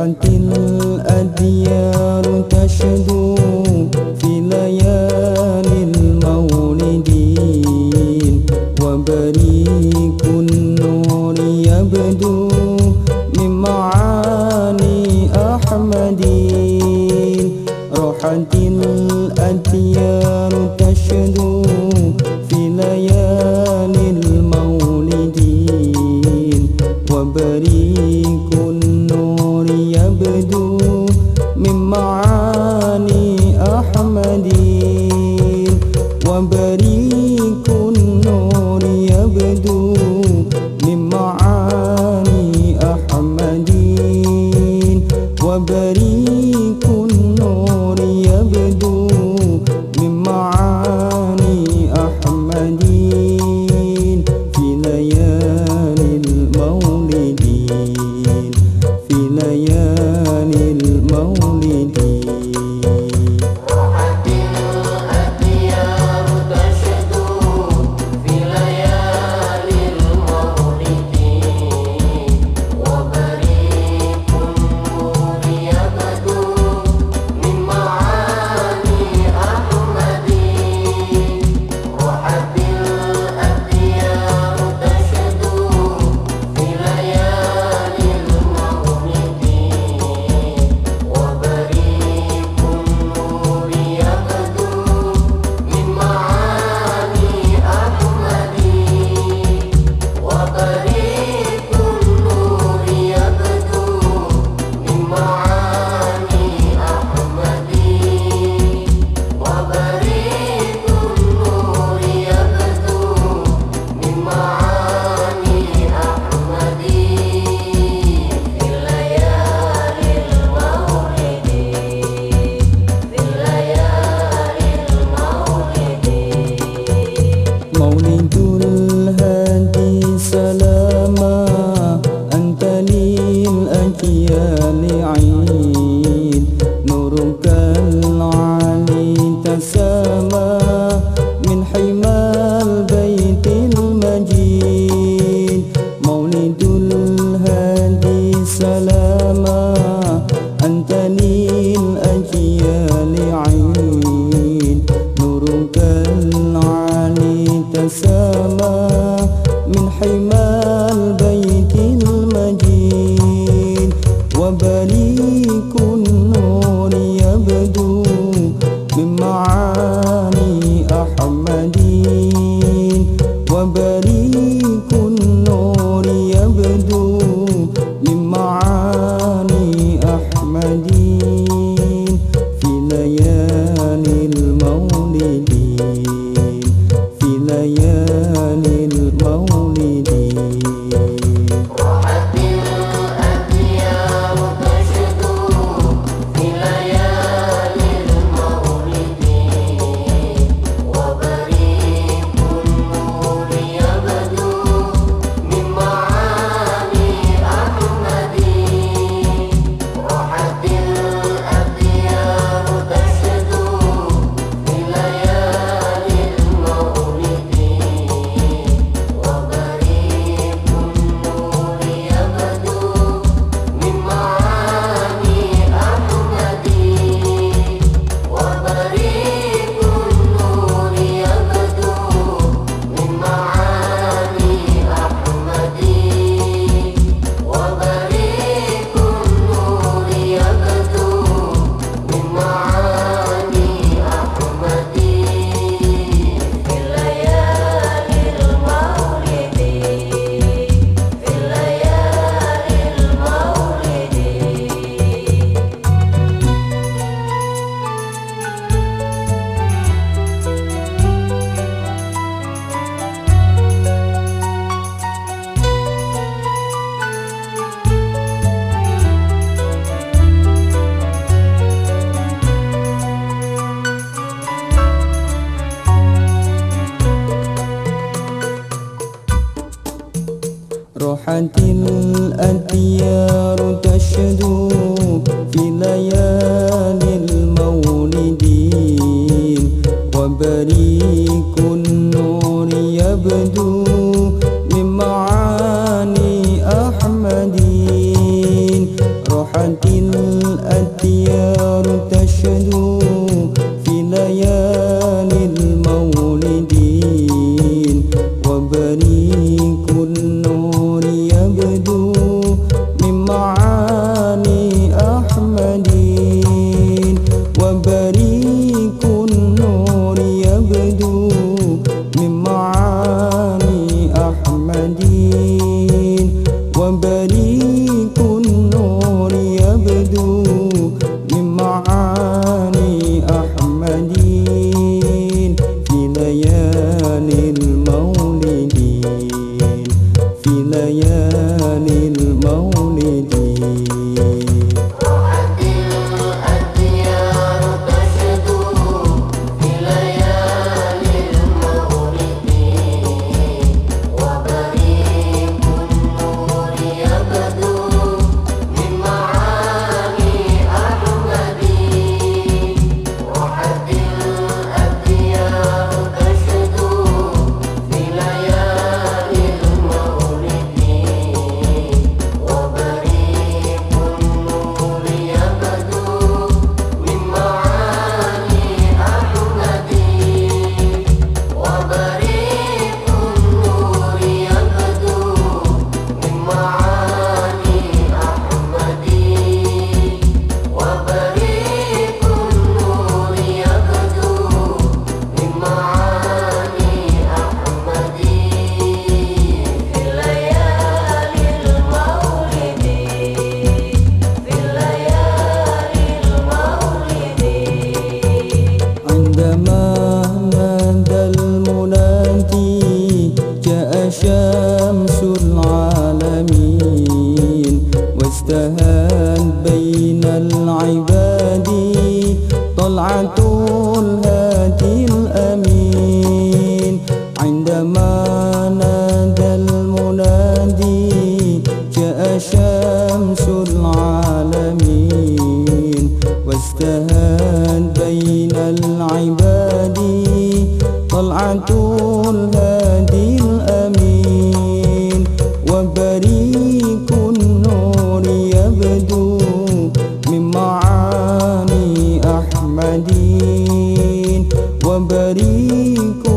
رفعت الأديار تشدو في ليالي المولدين وبريك النور يبدو من معاني أحمدين. رحت الأديار تشدو nem do company. ساعة الأديار تشدو في ليالي المولدين وبريك النور يبدو لمعاني أحمدين روحت الأديار تشدو في ليالي المولدين وبريك बनी को تهان بين العباد طلعة الهادي الأمين. عندما نادى المنادي جاء شمس العالمين. واستهان بين العباد طلعة الهادي memberiku